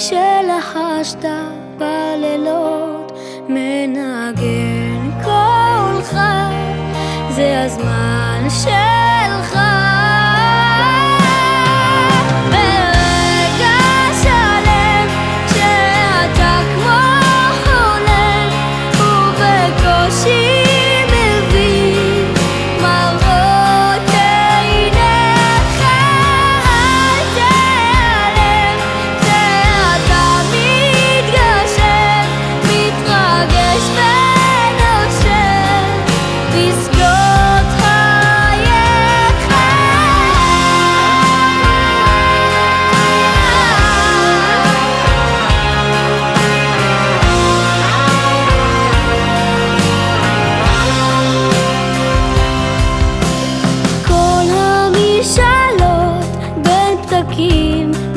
שלחשת בלילות, מנגן קולך, זה הזמן של...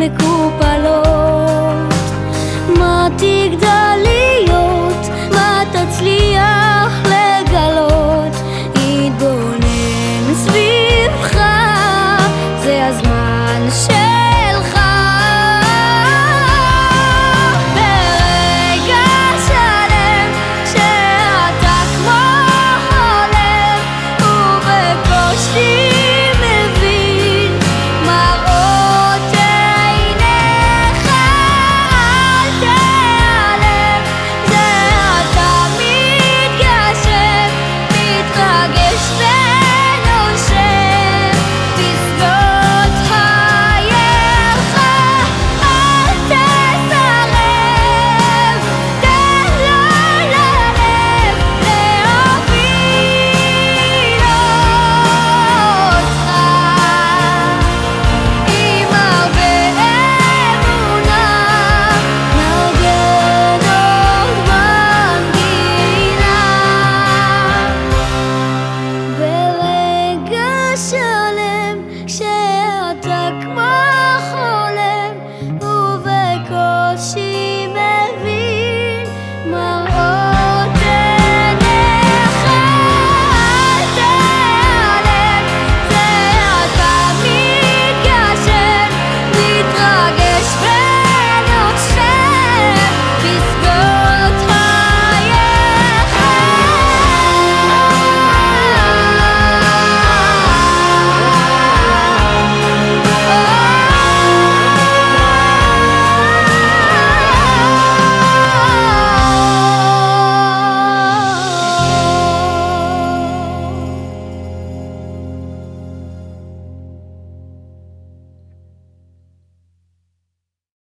מקופלות. מה תגדל להיות, מה תצליח לגלות? התבונן סביבך, זה הזמן ש... i'm shoot.